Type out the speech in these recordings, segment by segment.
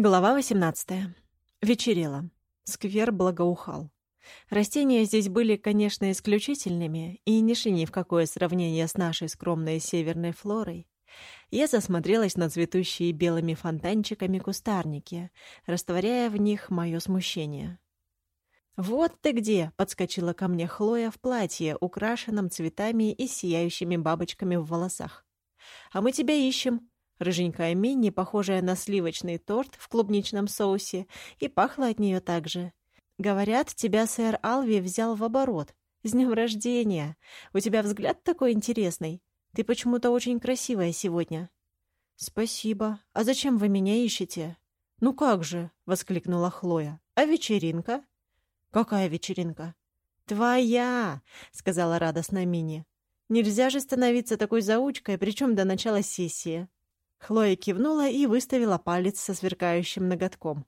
Глава 18. Вечерело. Сквер благоухал. Растения здесь были, конечно, исключительными и не шли ни в какое сравнение с нашей скромной северной флорой. Я засмотрелась на цветущие белыми фонтанчиками кустарники, растворяя в них мое смущение. «Вот ты где!» — подскочила ко мне Хлоя в платье, украшенном цветами и сияющими бабочками в волосах. «А мы тебя ищем!» Рыженькая Минни, похожая на сливочный торт в клубничном соусе, и пахла от нее так же. «Говорят, тебя сэр Алви взял в оборот. С днем рождения! У тебя взгляд такой интересный. Ты почему-то очень красивая сегодня». «Спасибо. А зачем вы меня ищете?» «Ну как же!» — воскликнула Хлоя. «А вечеринка?» «Какая вечеринка?» «Твоя!» — сказала радостно Мини. «Нельзя же становиться такой заучкой, причем до начала сессии». Хлоя кивнула и выставила палец со сверкающим ноготком.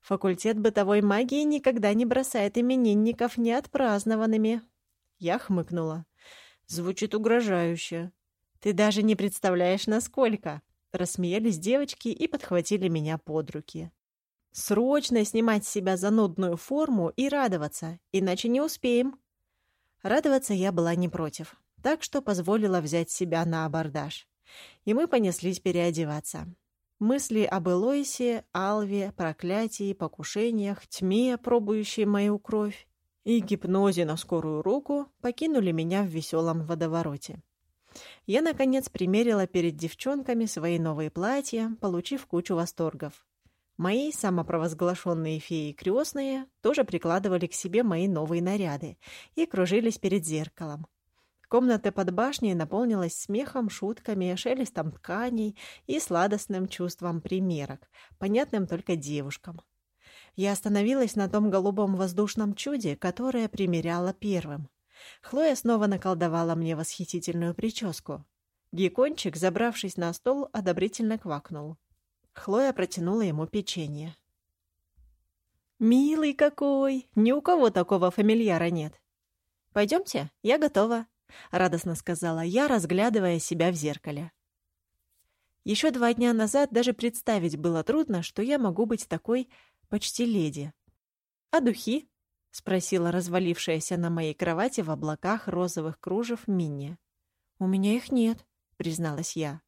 Факультет бытовой магии никогда не бросает именинников неотпразднованными. Я хмыкнула. Звучит угрожающе. Ты даже не представляешь, насколько. Рассмеялись девочки и подхватили меня под руки. Срочно снимать с себя занудную форму и радоваться, иначе не успеем. Радоваться я была не против, так что позволила взять себя на абордаж и мы понеслись переодеваться. Мысли об Элойсе, Алве, проклятии, покушениях, тьме, пробующей мою кровь, и гипнозе на скорую руку покинули меня в веселом водовороте. Я, наконец, примерила перед девчонками свои новые платья, получив кучу восторгов. Мои самопровозглашенные феи крестные тоже прикладывали к себе мои новые наряды и кружились перед зеркалом, Комната под башней наполнилась смехом, шутками, шелестом тканей и сладостным чувством примерок, понятным только девушкам. Я остановилась на том голубом воздушном чуде, которое примеряла первым. Хлоя снова наколдовала мне восхитительную прическу. Гекончик, забравшись на стол, одобрительно квакнул. Хлоя протянула ему печенье. «Милый какой! Ни у кого такого фамильяра нет. Пойдемте, я готова», — радостно сказала я, разглядывая себя в зеркале. Еще два дня назад даже представить было трудно, что я могу быть такой почти леди. «А духи?» — спросила развалившаяся на моей кровати в облаках розовых кружев Минни. «У меня их нет», — призналась я.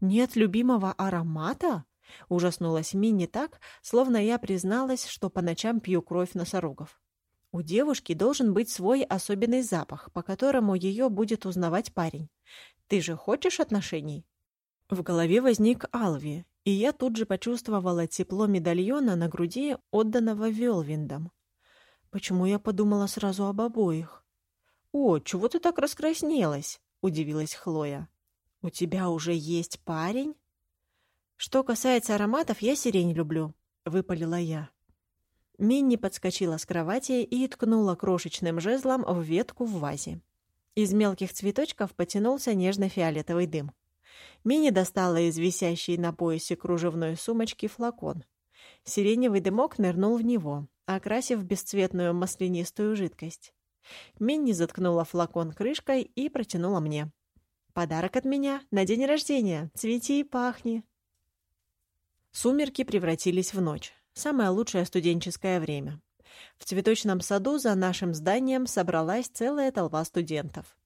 «Нет любимого аромата?» — ужаснулась Минни так, словно я призналась, что по ночам пью кровь носорогов. У девушки должен быть свой особенный запах, по которому ее будет узнавать парень. Ты же хочешь отношений? В голове возник Алви, и я тут же почувствовала тепло медальона на груди, отданного Велвиндом. Почему я подумала сразу об обоих? «О, чего ты так раскраснелась?» — удивилась Хлоя. «У тебя уже есть парень?» «Что касается ароматов, я сирень люблю», — выпалила я. Минни подскочила с кровати и ткнула крошечным жезлом в ветку в вазе. Из мелких цветочков потянулся нежно-фиолетовый дым. Минни достала из висящей на поясе кружевной сумочки флакон. Сиреневый дымок нырнул в него, окрасив бесцветную маслянистую жидкость. Минни заткнула флакон крышкой и протянула мне. «Подарок от меня на день рождения. Цвети и пахни». Сумерки превратились в ночь. Самое лучшее студенческое время. В цветочном саду за нашим зданием собралась целая толпа студентов.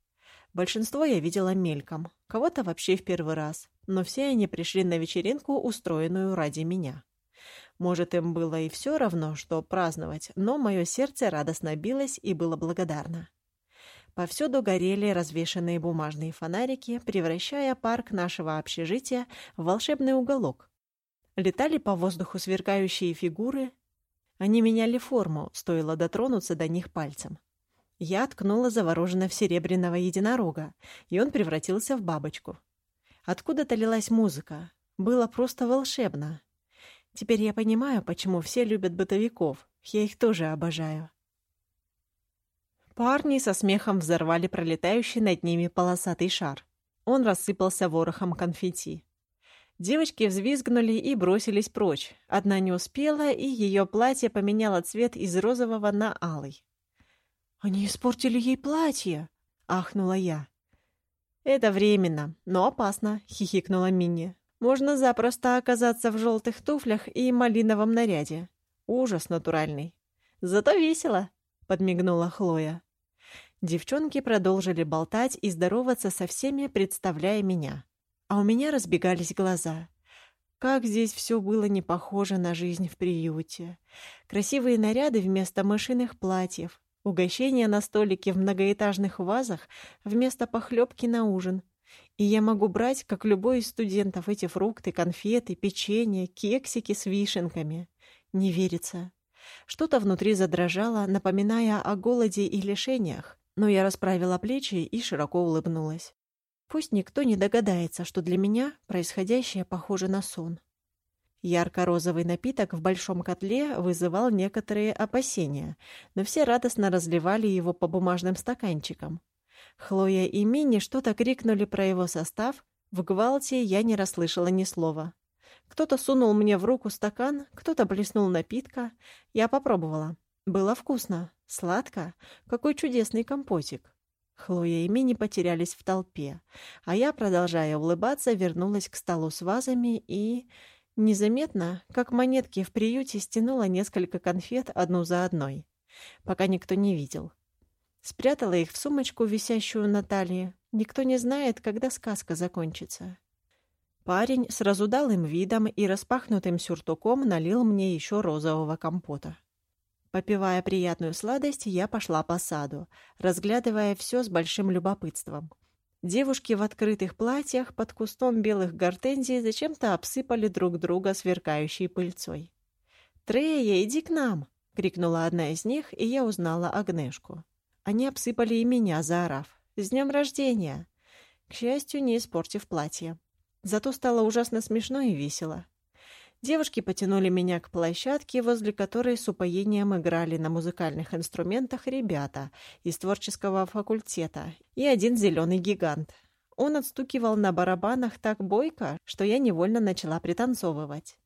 Большинство я видела мельком, кого-то вообще в первый раз, но все они пришли на вечеринку, устроенную ради меня. Может, им было и все равно, что праздновать, но мое сердце радостно билось и было благодарно. Повсюду горели развешанные бумажные фонарики, превращая парк нашего общежития в волшебный уголок, Летали по воздуху сверкающие фигуры. Они меняли форму, стоило дотронуться до них пальцем. Я ткнула завороженно в серебряного единорога, и он превратился в бабочку. Откуда-то лилась музыка. Было просто волшебно. Теперь я понимаю, почему все любят бытовиков. Я их тоже обожаю. Парни со смехом взорвали пролетающий над ними полосатый шар. Он рассыпался ворохом конфетти. Девочки взвизгнули и бросились прочь. Одна не успела, и ее платье поменяло цвет из розового на алый. «Они испортили ей платье!» — ахнула я. «Это временно, но опасно», — хихикнула Минни. Можно запросто оказаться в желтых туфлях и малиновом наряде. Ужас натуральный. Зато весело, подмигнула Хлоя. Девчонки продолжили болтать и здороваться со всеми, представляя меня. А у меня разбегались глаза. Как здесь все было не похоже на жизнь в приюте. Красивые наряды вместо мышиных платьев, угощения на столике в многоэтажных вазах вместо похлебки на ужин. И я могу брать, как любой из студентов, эти фрукты, конфеты, печенье, кексики с вишенками. Не верится. Что-то внутри задрожало, напоминая о голоде и лишениях, но я расправила плечи и широко улыбнулась. Пусть никто не догадается, что для меня происходящее похоже на сон. Ярко-розовый напиток в большом котле вызывал некоторые опасения, но все радостно разливали его по бумажным стаканчикам. Хлоя и Минни что-то крикнули про его состав, в гвалте я не расслышала ни слова. Кто-то сунул мне в руку стакан, кто-то плеснул напитка. Я попробовала. Было вкусно, сладко, какой чудесный компотик. Хлоя и Мини потерялись в толпе, а я, продолжая улыбаться, вернулась к столу с вазами и... Незаметно, как монетки в приюте, стянула несколько конфет одну за одной, пока никто не видел. Спрятала их в сумочку, висящую на талии. Никто не знает, когда сказка закончится. Парень с разудалым видом и распахнутым сюртуком налил мне еще розового компота. Попивая приятную сладость, я пошла по саду, разглядывая все с большим любопытством. Девушки в открытых платьях под кустом белых гортензий зачем-то обсыпали друг друга сверкающей пыльцой. «Трея, иди к нам!» — крикнула одна из них, и я узнала Агнешку. Они обсыпали и меня, заорав. «С днем рождения!» К счастью, не испортив платье. Зато стало ужасно смешно и весело. Девушки потянули меня к площадке, возле которой с упоением играли на музыкальных инструментах ребята из творческого факультета и один зеленый гигант. Он отстукивал на барабанах так бойко, что я невольно начала пританцовывать.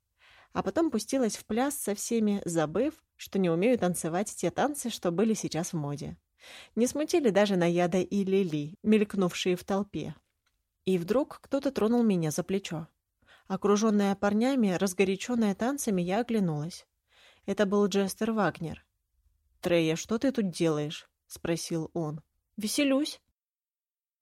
А потом пустилась в пляс со всеми, забыв, что не умею танцевать те танцы, что были сейчас в моде. Не смутили даже Наяда и Лили, мелькнувшие в толпе. И вдруг кто-то тронул меня за плечо. Окруженная парнями, разгоряченная танцами, я оглянулась. Это был Джестер Вагнер. «Трея, что ты тут делаешь?» — спросил он. «Веселюсь».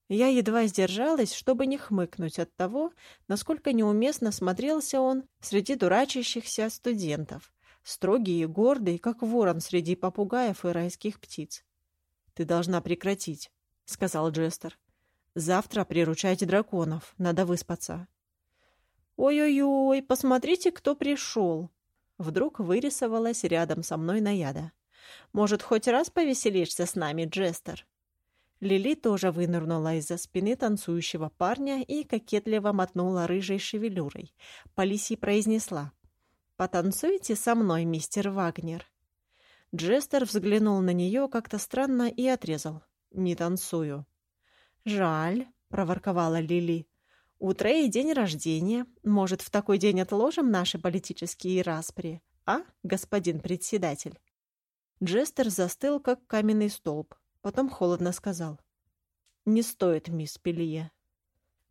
Я едва сдержалась, чтобы не хмыкнуть от того, насколько неуместно смотрелся он среди дурачащихся студентов, строгий и гордый, как ворон среди попугаев и райских птиц. «Ты должна прекратить», — сказал Джестер. «Завтра приручайте драконов, надо выспаться». «Ой-ой-ой, посмотрите, кто пришел!» Вдруг вырисовалась рядом со мной Наяда. «Может, хоть раз повеселишься с нами, Джестер?» Лили тоже вынырнула из-за спины танцующего парня и кокетливо мотнула рыжей шевелюрой. Полисий произнесла. «Потанцуйте со мной, мистер Вагнер». Джестер взглянул на нее как-то странно и отрезал. «Не танцую». «Жаль», — проворковала Лили. У Трей день рождения. Может, в такой день отложим наши политические распри, а, господин председатель?» Джестер застыл, как каменный столб. Потом холодно сказал. «Не стоит, мисс Пелье».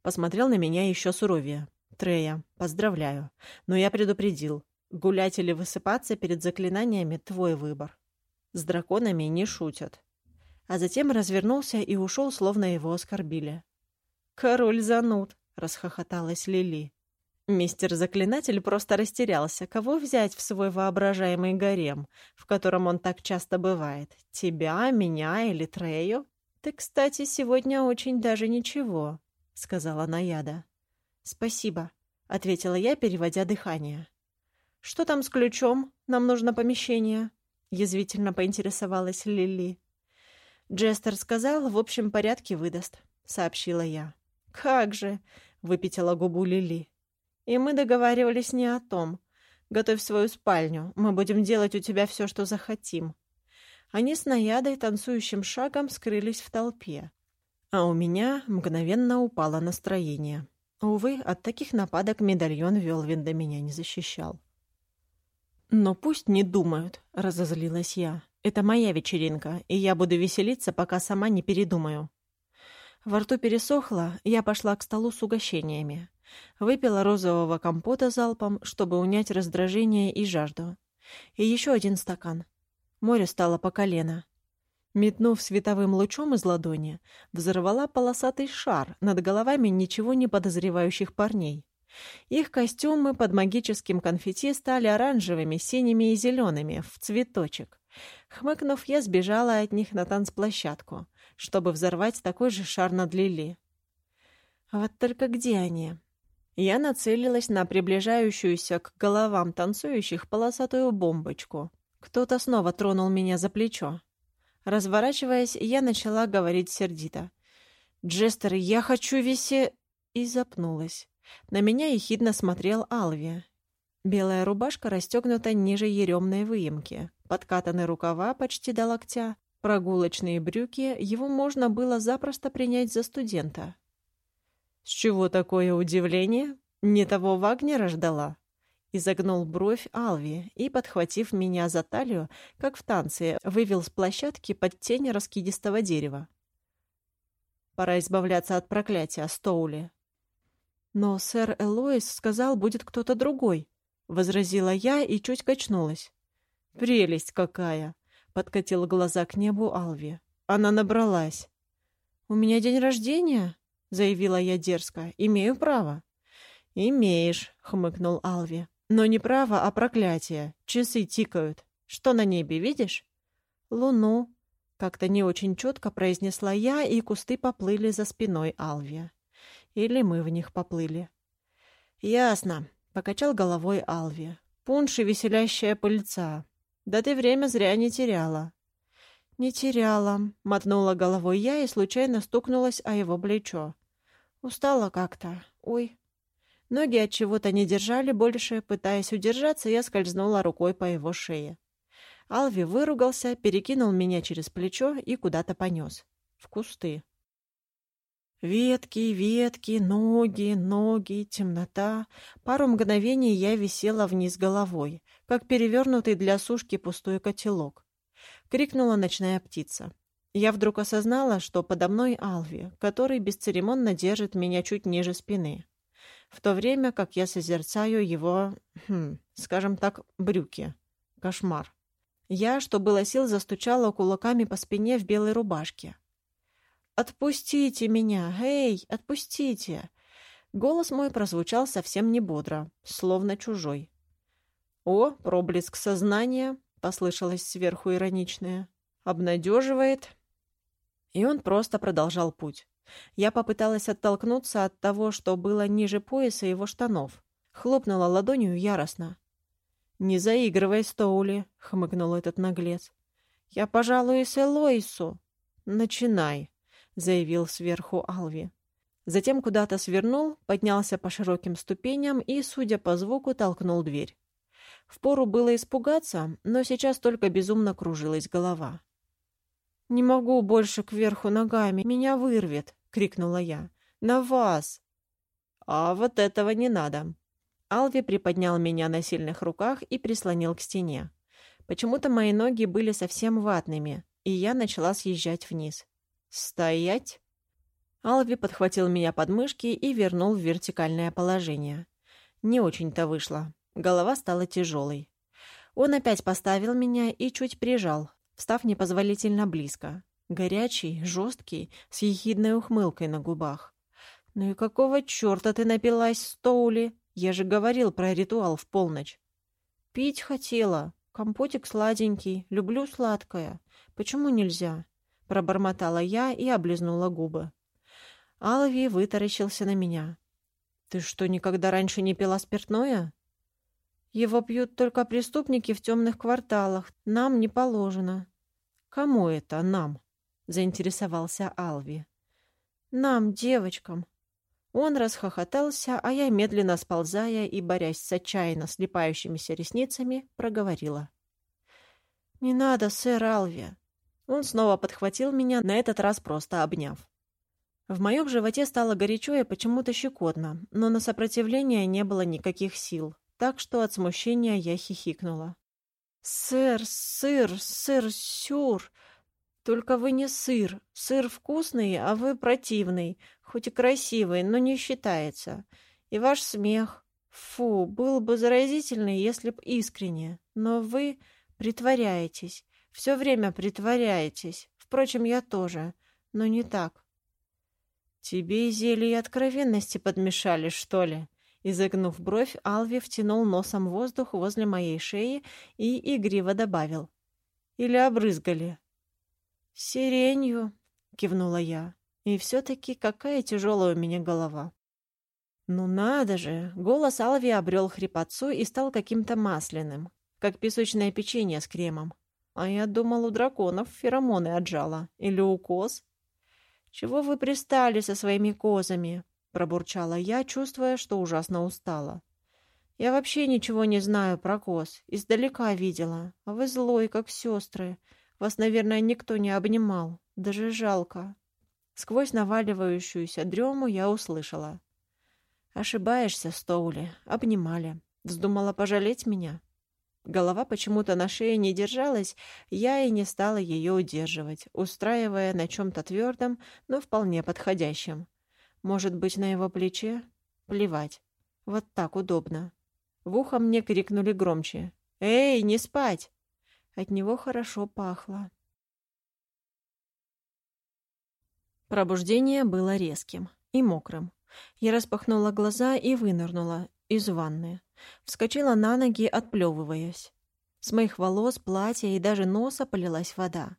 Посмотрел на меня еще суровее. «Трея, поздравляю. Но я предупредил. Гулять или высыпаться перед заклинаниями — твой выбор. С драконами не шутят». А затем развернулся и ушел, словно его оскорбили. «Король зануд», расхохоталась Лили. Мистер Заклинатель просто растерялся. Кого взять в свой воображаемый гарем, в котором он так часто бывает? Тебя, меня или Трею? Ты, кстати, сегодня очень даже ничего, сказала Наяда. Спасибо, ответила я, переводя дыхание. Что там с ключом? Нам нужно помещение, язвительно поинтересовалась Лили. Джестер сказал, в общем порядке выдаст, сообщила я. Как же, — выпятила губу Лили. «И мы договаривались не о том. Готовь свою спальню, мы будем делать у тебя все, что захотим». Они с наядой танцующим шагом скрылись в толпе. А у меня мгновенно упало настроение. Увы, от таких нападок медальон Велвинда меня не защищал. «Но пусть не думают», — разозлилась я. «Это моя вечеринка, и я буду веселиться, пока сама не передумаю». Во рту пересохло, я пошла к столу с угощениями. Выпила розового компота залпом, чтобы унять раздражение и жажду. И еще один стакан. Море стало по колено. Метнув световым лучом из ладони, взорвала полосатый шар над головами ничего не подозревающих парней. Их костюмы под магическим конфетти стали оранжевыми, синими и зелеными, в цветочек. Хмыкнув, я сбежала от них на танцплощадку, чтобы взорвать такой же шар над Лили. Вот только где они? Я нацелилась на приближающуюся к головам танцующих полосатую бомбочку. Кто-то снова тронул меня за плечо. Разворачиваясь, я начала говорить сердито. «Джестер, я хочу висе...» И запнулась. На меня ехидно смотрел Алви. Белая рубашка расстегнута ниже еремной выемки, подкатаны рукава почти до локтя, прогулочные брюки, его можно было запросто принять за студента. «С чего такое удивление? Не того Вагнера ждала?» Изогнул бровь Алви и, подхватив меня за талию, как в танце, вывел с площадки под тень раскидистого дерева. «Пора избавляться от проклятия, Стоули», «Но сэр Элоис сказал, будет кто-то другой», — возразила я и чуть качнулась. «Прелесть какая!» — подкатила глаза к небу Алви. Она набралась. «У меня день рождения?» — заявила я дерзко. «Имею право». «Имеешь», — хмыкнул Алви. «Но не право, а проклятие. Часы тикают. Что на небе, видишь?» «Луну», — как-то не очень четко произнесла я, и кусты поплыли за спиной Алви. Или мы в них поплыли. «Ясно», — покачал головой Алви. «Пунш и веселящая пыльца. Да ты время зря не теряла». «Не теряла», — мотнула головой я и случайно стукнулась о его плечо. «Устала как-то. Ой». Ноги от чего-то не держали больше, пытаясь удержаться, я скользнула рукой по его шее. Алви выругался, перекинул меня через плечо и куда-то понес. В кусты. Ветки, ветки, ноги, ноги, темнота. Пару мгновений я висела вниз головой, как перевернутый для сушки пустой котелок. Крикнула ночная птица. Я вдруг осознала, что подо мной Алви, который бесцеремонно держит меня чуть ниже спины. В то время, как я созерцаю его, хм, скажем так, брюки. Кошмар. Я, что было сил, застучала кулаками по спине в белой рубашке. «Отпустите меня! Эй, отпустите!» Голос мой прозвучал совсем не бодро, словно чужой. «О, проблеск сознания!» — послышалось сверху ироничное. «Обнадеживает!» И он просто продолжал путь. Я попыталась оттолкнуться от того, что было ниже пояса его штанов. Хлопнула ладонью яростно. «Не заигрывай, Стоули!» — хмыкнул этот наглец. «Я пожалуюсь Элоису!» «Начинай!» Заявил сверху Алви. Затем куда-то свернул, поднялся по широким ступеням и, судя по звуку, толкнул дверь. Впору было испугаться, но сейчас только безумно кружилась голова. «Не могу больше кверху ногами, меня вырвет!» — крикнула я. «На вас!» «А вот этого не надо!» Алви приподнял меня на сильных руках и прислонил к стене. Почему-то мои ноги были совсем ватными, и я начала съезжать вниз. «Стоять!» Алви подхватил меня под мышки и вернул в вертикальное положение. Не очень-то вышло. Голова стала тяжелой. Он опять поставил меня и чуть прижал, встав непозволительно близко. Горячий, жесткий, с ехидной ухмылкой на губах. «Ну и какого черта ты напилась, Стоули? Я же говорил про ритуал в полночь». «Пить хотела. Компотик сладенький. Люблю сладкое. Почему нельзя?» Пробормотала я и облизнула губы. Алви вытаращился на меня. «Ты что, никогда раньше не пила спиртное?» «Его пьют только преступники в темных кварталах. Нам не положено». «Кому это нам?» — заинтересовался Алви. «Нам, девочкам». Он расхохотался, а я, медленно сползая и борясь с отчаянно слепающимися ресницами, проговорила. «Не надо, сэр Алви. Он снова подхватил меня, на этот раз просто обняв. В моем животе стало горячо и почему-то щекотно, но на сопротивление не было никаких сил, так что от смущения я хихикнула. «Сыр, сыр, сыр, сюр! Только вы не сыр. Сыр вкусный, а вы противный, хоть и красивый, но не считается. И ваш смех. Фу, был бы заразительный, если б искренне. Но вы притворяетесь. Все время притворяетесь. Впрочем, я тоже. Но не так. Тебе зелье откровенности подмешали, что ли? Изогнув бровь, Алви втянул носом воздух возле моей шеи и игриво добавил. Или обрызгали? «Сиренью», — кивнула я. «И все-таки какая тяжелая у меня голова». «Ну надо же!» Голос Алви обрел хрипотцу и стал каким-то масляным, как песочное печенье с кремом. А я думал, у драконов феромоны отжала. Или у коз. «Чего вы пристали со своими козами?» — пробурчала я, чувствуя, что ужасно устала. «Я вообще ничего не знаю про коз. Издалека видела. А вы злой, как сестры. Вас, наверное, никто не обнимал. Даже жалко». Сквозь наваливающуюся дрему я услышала. «Ошибаешься, Стоули. Обнимали. Вздумала пожалеть меня?» Голова почему-то на шее не держалась, я и не стала ее удерживать, устраивая на чем-то твердом, но вполне подходящем. Может быть, на его плече? Плевать. Вот так удобно. В ухо мне крикнули громче. «Эй, не спать!» От него хорошо пахло. Пробуждение было резким и мокрым. Я распахнула глаза и вынырнула из ванны. Вскочила на ноги, отплевываясь. С моих волос, платья и даже носа полилась вода.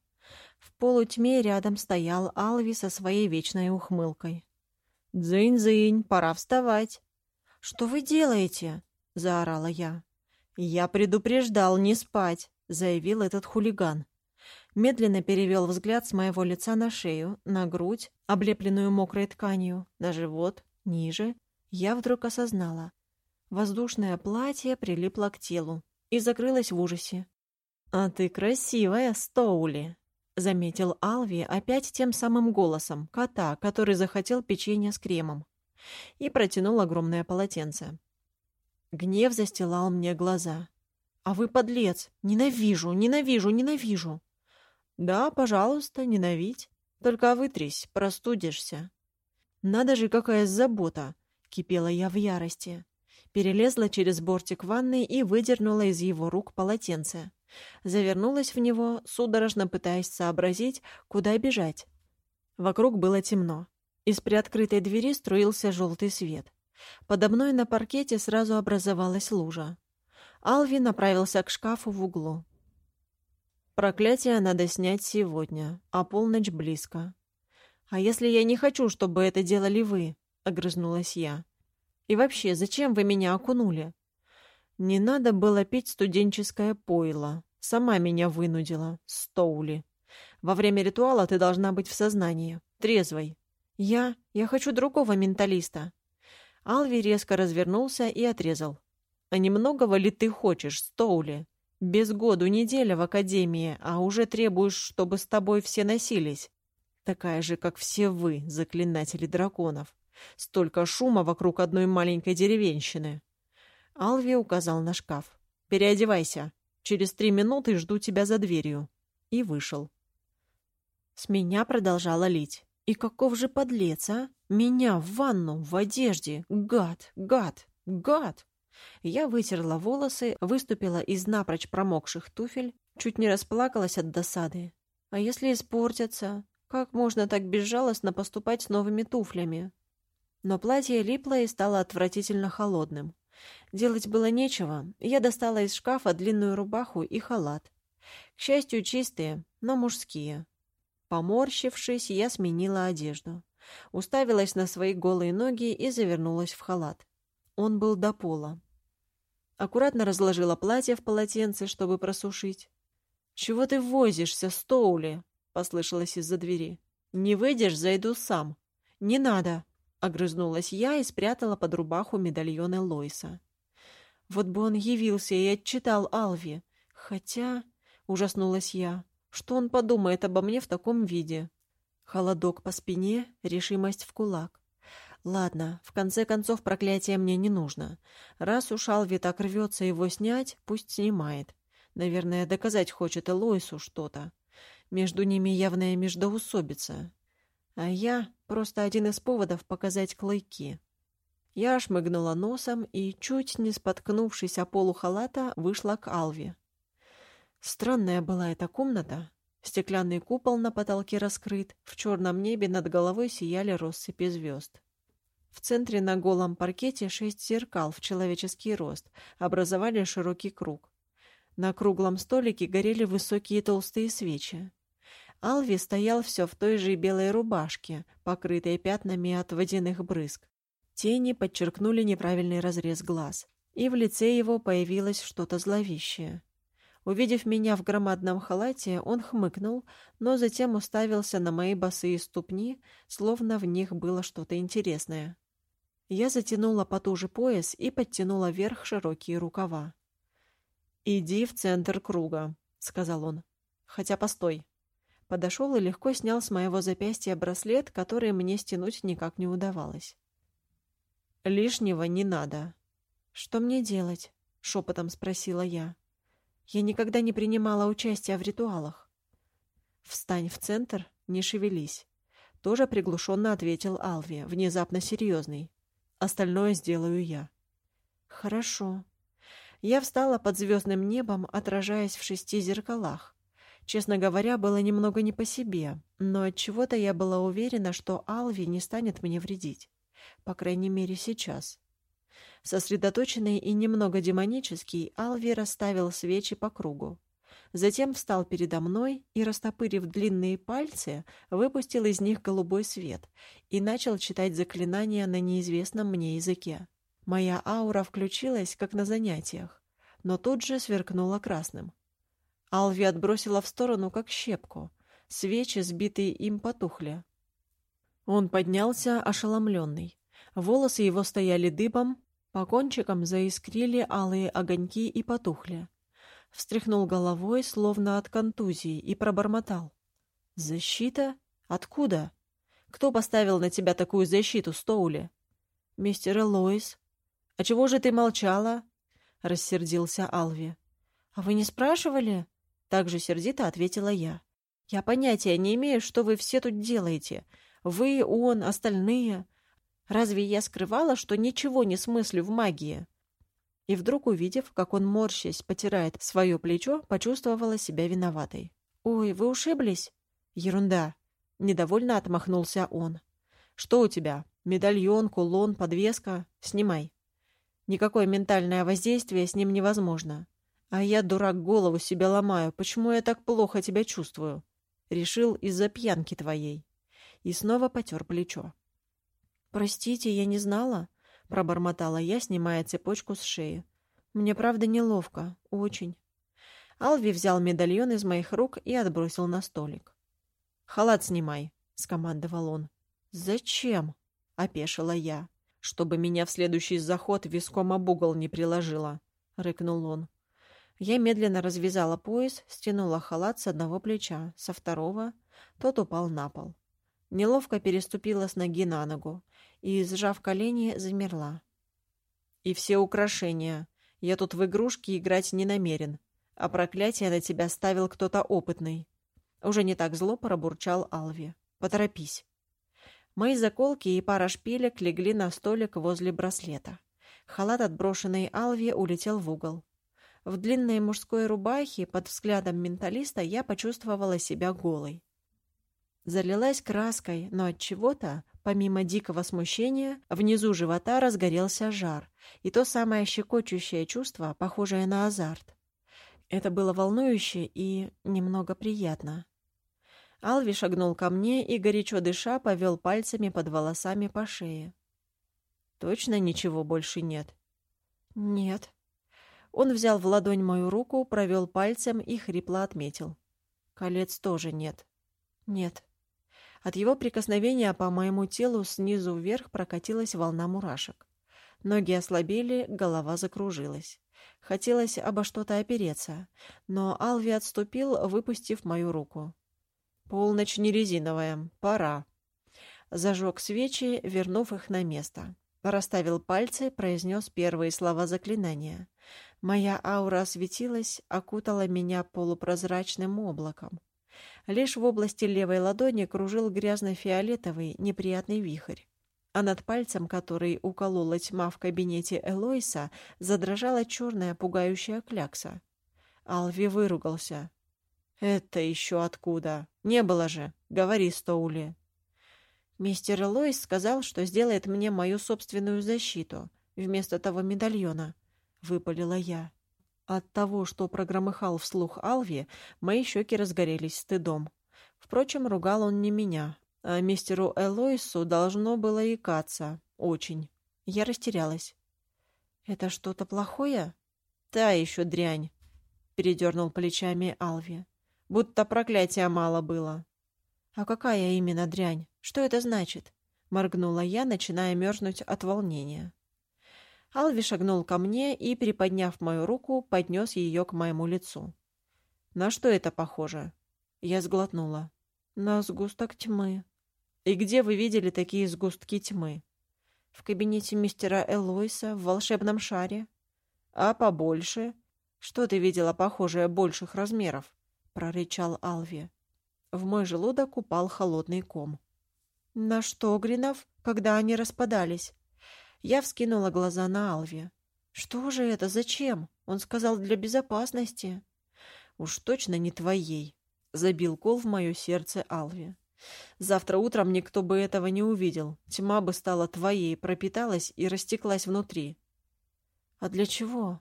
В полутьме рядом стоял Алви со своей вечной ухмылкой. «Дзынь-дзынь, пора вставать!» «Что вы делаете?» — заорала я. «Я предупреждал не спать», — заявил этот хулиган. Медленно перевел взгляд с моего лица на шею, на грудь, облепленную мокрой тканью, на живот, ниже. Я вдруг осознала. Воздушное платье прилипло к телу и закрылось в ужасе. «А ты красивая, Стоули!» — заметил Алви опять тем самым голосом кота, который захотел печенье с кремом, и протянул огромное полотенце. Гнев застилал мне глаза. «А вы подлец! Ненавижу, ненавижу, ненавижу!» «Да, пожалуйста, ненавидь. Только вытрись, простудишься». «Надо же, какая забота!» — кипела я в ярости перелезла через бортик ванны и выдернула из его рук полотенце. Завернулась в него, судорожно пытаясь сообразить, куда бежать. Вокруг было темно. Из приоткрытой двери струился желтый свет. Подо мной на паркете сразу образовалась лужа. Алви направился к шкафу в углу. «Проклятие надо снять сегодня, а полночь близко». «А если я не хочу, чтобы это делали вы?» — огрызнулась я. И вообще, зачем вы меня окунули? Не надо было пить студенческое пойло. Сама меня вынудила, Стоули. Во время ритуала ты должна быть в сознании, трезвой. Я? Я хочу другого менталиста. Алви резко развернулся и отрезал. А немногого ли ты хочешь, Стоули? Без году неделя в академии, а уже требуешь, чтобы с тобой все носились. Такая же, как все вы, заклинатели драконов. Столько шума вокруг одной маленькой деревенщины. Алви указал на шкаф. «Переодевайся. Через три минуты жду тебя за дверью». И вышел. С меня продолжало лить. И каков же подлец, а? Меня в ванну, в одежде. Гад, гад, гад. Я вытерла волосы, выступила из напрочь промокших туфель, чуть не расплакалась от досады. А если испортятся? Как можно так безжалостно поступать с новыми туфлями? Но платье липло и стало отвратительно холодным. Делать было нечего, я достала из шкафа длинную рубаху и халат. К счастью, чистые, но мужские. Поморщившись, я сменила одежду. Уставилась на свои голые ноги и завернулась в халат. Он был до пола. Аккуратно разложила платье в полотенце, чтобы просушить. «Чего ты возишься, Стоули?» — послышалось из-за двери. «Не выйдешь, зайду сам». «Не надо!» Огрызнулась я и спрятала под рубаху медальон Лойса. Вот бы он явился и отчитал Алви. Хотя, ужаснулась я, что он подумает обо мне в таком виде? Холодок по спине, решимость в кулак. Ладно, в конце концов проклятие мне не нужно. Раз уж Алви так рвется его снять, пусть снимает. Наверное, доказать хочет Элойсу что-то. Между ними явная междоусобица. А я просто один из поводов показать клыки. Я шмыгнула носом и, чуть не споткнувшись о полу халата, вышла к Алве. Странная была эта комната. Стеклянный купол на потолке раскрыт, в черном небе над головой сияли россыпи звезд. В центре на голом паркете шесть зеркал в человеческий рост образовали широкий круг. На круглом столике горели высокие толстые свечи. Алви стоял все в той же белой рубашке, покрытой пятнами от водяных брызг. Тени подчеркнули неправильный разрез глаз, и в лице его появилось что-то зловещее. Увидев меня в громадном халате, он хмыкнул, но затем уставился на мои босые ступни, словно в них было что-то интересное. Я затянула потуже пояс и подтянула вверх широкие рукава. «Иди в центр круга», — сказал он. «Хотя постой». Подошел и легко снял с моего запястья браслет, который мне стянуть никак не удавалось. Лишнего не надо. Что мне делать? шепотом спросила я. Я никогда не принимала участия в ритуалах. Встань в центр, не шевелись. Тоже приглушенно ответил Алви, внезапно серьезный. Остальное сделаю я. Хорошо. Я встала под звездным небом, отражаясь в шести зеркалах. Честно говоря, было немного не по себе, но от чего-то я была уверена, что Алви не станет мне вредить по крайней мере сейчас. Сосредоточенный и немного демонический, Алви расставил свечи по кругу. Затем встал передо мной и, растопырив длинные пальцы, выпустил из них голубой свет и начал читать заклинания на неизвестном мне языке. Моя аура включилась, как на занятиях, но тут же сверкнула красным. Алви отбросила в сторону, как щепку. Свечи, сбитые им, потухли. Он поднялся, ошеломленный. Волосы его стояли дыбом, по кончикам заискрили алые огоньки и потухли. Встряхнул головой, словно от контузии, и пробормотал. «Защита? Откуда? Кто поставил на тебя такую защиту, Стоули?» «Мистер Элоис». «А чего же ты молчала?» — рассердился Алви. «А вы не спрашивали?» — так же сердито ответила я. «Я понятия не имею, что вы все тут делаете. Вы, он, остальные. Разве я скрывала, что ничего не смыслю в магии? И вдруг, увидев, как он, морщась, потирает свое плечо, почувствовала себя виноватой. «Ой, вы ушиблись?» «Ерунда!» — недовольно отмахнулся он. «Что у тебя? Медальон, кулон, подвеска? Снимай!» Никакое ментальное воздействие с ним невозможно. А я, дурак, голову себе ломаю. Почему я так плохо тебя чувствую? Решил из-за пьянки твоей. И снова потер плечо. «Простите, я не знала», — пробормотала я, снимая цепочку с шеи. «Мне правда неловко. Очень». Алви взял медальон из моих рук и отбросил на столик. «Халат снимай», — скомандовал он. «Зачем?» — опешила я. «Чтобы меня в следующий заход виском об угол не приложило», — рыкнул он. Я медленно развязала пояс, стянула халат с одного плеча, со второго. Тот упал на пол. Неловко переступила с ноги на ногу и, сжав колени, замерла. «И все украшения. Я тут в игрушки играть не намерен, а проклятие на тебя ставил кто-то опытный». Уже не так зло пробурчал Алви. «Поторопись». Мои заколки и пара шпилек легли на столик возле браслета. Халат, отброшенный Алви, улетел в угол. В длинной мужской рубахе под взглядом менталиста я почувствовала себя голой. Залилась краской, но от чего-то, помимо дикого смущения, внизу живота разгорелся жар, и то самое щекочущее чувство, похожее на азарт. Это было волнующе и немного приятно. Алви шагнул ко мне и, горячо дыша, повел пальцами под волосами по шее. «Точно ничего больше нет?» «Нет». Он взял в ладонь мою руку, провел пальцем и хрипло отметил. «Колец тоже нет». «Нет». От его прикосновения по моему телу снизу вверх прокатилась волна мурашек. Ноги ослабели, голова закружилась. Хотелось обо что-то опереться, но Алви отступил, выпустив мою руку. «Полночь не резиновая. Пора». Зажег свечи, вернув их на место. Расставил пальцы, произнес первые слова заклинания. Моя аура осветилась, окутала меня полупрозрачным облаком. Лишь в области левой ладони кружил грязно-фиолетовый неприятный вихрь. а над пальцем, который уколола тьма в кабинете Элойса, задрожала черная пугающая клякса. Алви выругался. «Это еще откуда? Не было же! Говори, Стоули!» Мистер Элойс сказал, что сделает мне мою собственную защиту вместо того медальона, — выпалила я. От того, что прогромыхал вслух Алви, мои щеки разгорелись стыдом. Впрочем, ругал он не меня, а мистеру Элойсу должно было икаться. Очень. Я растерялась. «Это что-то плохое?» «Та еще дрянь», — передернул плечами Алви. «Будто проклятия мало было». «А какая именно дрянь? Что это значит?» — моргнула я, начиная мерзнуть от волнения. Алви шагнул ко мне и, приподняв мою руку, поднес ее к моему лицу. «На что это похоже?» Я сглотнула. «На сгусток тьмы». «И где вы видели такие сгустки тьмы?» «В кабинете мистера Элойса, в волшебном шаре». «А побольше?» «Что ты видела похожее больших размеров?» — прорычал Алви. В мой желудок упал холодный ком. «На что, Гринов, когда они распадались?» Я вскинула глаза на Алви. «Что же это? Зачем?» Он сказал, для безопасности. «Уж точно не твоей», — забил кол в мое сердце Алви. «Завтра утром никто бы этого не увидел. Тьма бы стала твоей, пропиталась и растеклась внутри». «А для чего?»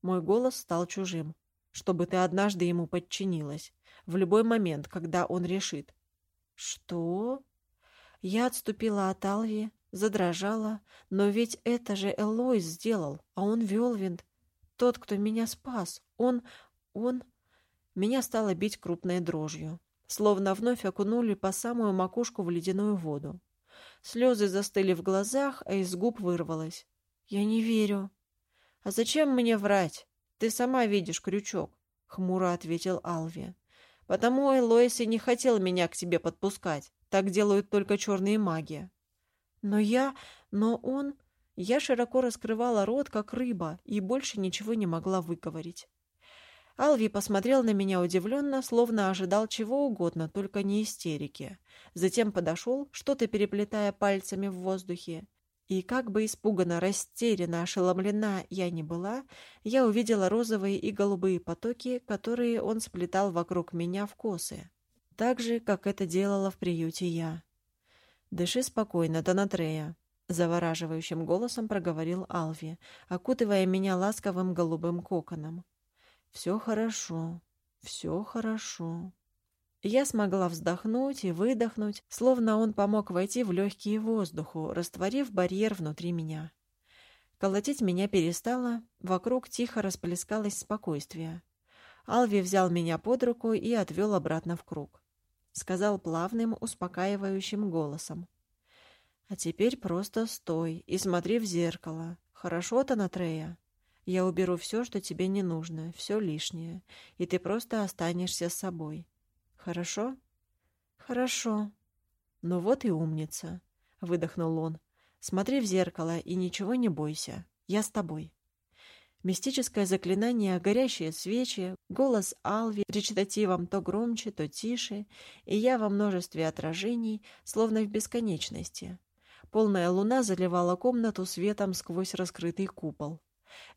Мой голос стал чужим. «Чтобы ты однажды ему подчинилась. В любой момент, когда он решит». «Что?» Я отступила от Алви, задрожала. Но ведь это же Элойс сделал, а он Велвинд. Тот, кто меня спас. Он... он... Меня стало бить крупной дрожью. Словно вновь окунули по самую макушку в ледяную воду. Слезы застыли в глазах, а из губ вырвалось. «Я не верю». «А зачем мне врать? Ты сама видишь крючок», — хмуро ответил Алви. «Потому Элойс и не хотел меня к тебе подпускать. Так делают только черные маги». Но я... Но он... Я широко раскрывала рот, как рыба, и больше ничего не могла выговорить. Алви посмотрел на меня удивленно, словно ожидал чего угодно, только не истерики. Затем подошел, что-то переплетая пальцами в воздухе. И как бы испуганно, растеряна, ошеломлена я не была, я увидела розовые и голубые потоки, которые он сплетал вокруг меня в косы. Так же, как это делала в приюте я. «Дыши спокойно, Донатрея», — завораживающим голосом проговорил Алви, окутывая меня ласковым голубым коконом. «Все хорошо, все хорошо». Я смогла вздохнуть и выдохнуть, словно он помог войти в легкие воздуху, растворив барьер внутри меня. Колотить меня перестало, вокруг тихо расплескалось спокойствие. Алви взял меня под руку и отвел обратно в круг. — сказал плавным, успокаивающим голосом. «А теперь просто стой и смотри в зеркало. Хорошо, Танатрея? Я уберу все, что тебе не нужно, все лишнее, и ты просто останешься с собой. Хорошо?» «Хорошо». «Ну вот и умница», — выдохнул он. «Смотри в зеркало и ничего не бойся. Я с тобой». Мистическое заклинание, горящие свечи, голос Алви речитативом то громче, то тише, и я во множестве отражений, словно в бесконечности. Полная луна заливала комнату светом сквозь раскрытый купол.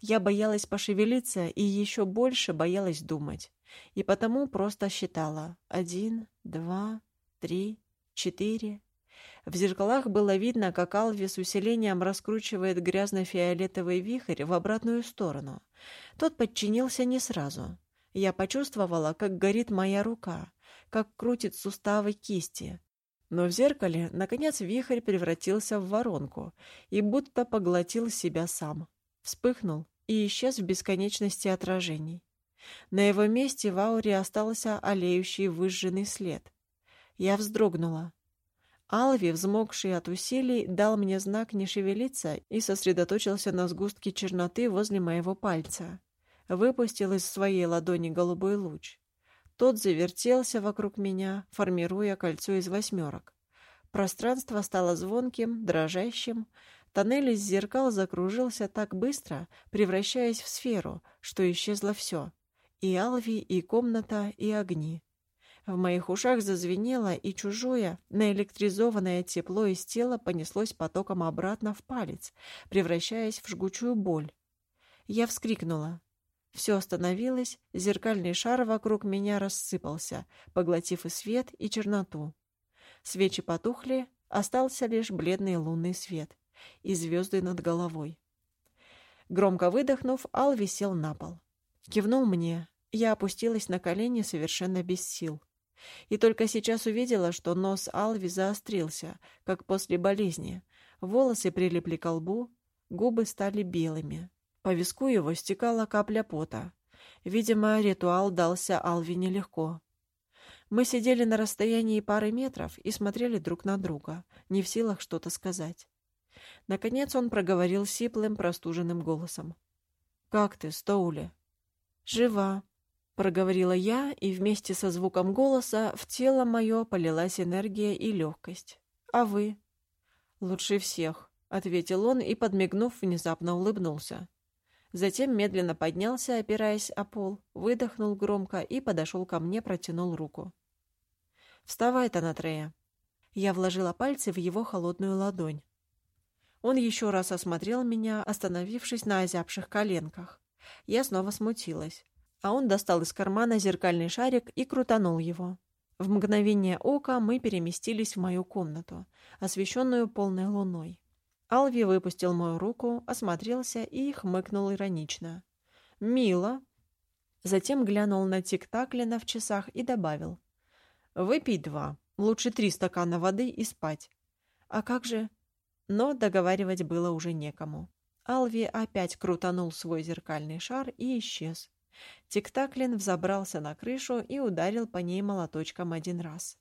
Я боялась пошевелиться и еще больше боялась думать. И потому просто считала. Один, два, три, четыре. В зеркалах было видно, как Алви с усилением раскручивает грязно-фиолетовый вихрь в обратную сторону. Тот подчинился не сразу. Я почувствовала, как горит моя рука, как крутит суставы кисти. Но в зеркале, наконец, вихрь превратился в воронку и будто поглотил себя сам. Вспыхнул и исчез в бесконечности отражений. На его месте в ауре остался олеющий выжженный след. Я вздрогнула. Алви, взмокший от усилий, дал мне знак не шевелиться и сосредоточился на сгустке черноты возле моего пальца. Выпустил из своей ладони голубой луч. Тот завертелся вокруг меня, формируя кольцо из восьмерок. Пространство стало звонким, дрожащим. Тоннель из зеркал закружился так быстро, превращаясь в сферу, что исчезло все. И Алви, и комната, и огни. В моих ушах зазвенело, и чужое, наэлектризованное тепло из тела понеслось потоком обратно в палец, превращаясь в жгучую боль. Я вскрикнула. Все остановилось, зеркальный шар вокруг меня рассыпался, поглотив и свет, и черноту. Свечи потухли, остался лишь бледный лунный свет и звезды над головой. Громко выдохнув, Ал висел на пол. Кивнул мне. Я опустилась на колени совершенно без сил. И только сейчас увидела, что нос Алви заострился, как после болезни. Волосы прилипли к лбу, губы стали белыми. По виску его стекала капля пота. Видимо, ритуал дался Алви нелегко. Мы сидели на расстоянии пары метров и смотрели друг на друга, не в силах что-то сказать. Наконец он проговорил сиплым, простуженным голосом. «Как ты, Стоули?» «Жива», — проговорила я, и вместе со звуком голоса в тело мое полилась энергия и легкость. «А вы?» «Лучше всех», — ответил он и, подмигнув, внезапно улыбнулся. Затем медленно поднялся, опираясь о пол, выдохнул громко и подошел ко мне, протянул руку. «Вставай, Танатрея!» Я вложила пальцы в его холодную ладонь. Он еще раз осмотрел меня, остановившись на озябших коленках. Я снова смутилась. А он достал из кармана зеркальный шарик и крутанул его. В мгновение ока мы переместились в мою комнату, освещенную полной луной. Алви выпустил мою руку, осмотрелся и хмыкнул иронично. «Мило». Затем глянул на тик-таклина в часах и добавил. «Выпей два, лучше три стакана воды и спать». «А как же...» Но договаривать было уже некому. Алви опять крутанул свой зеркальный шар и исчез. Тиктаклин взобрался на крышу и ударил по ней молоточком один раз.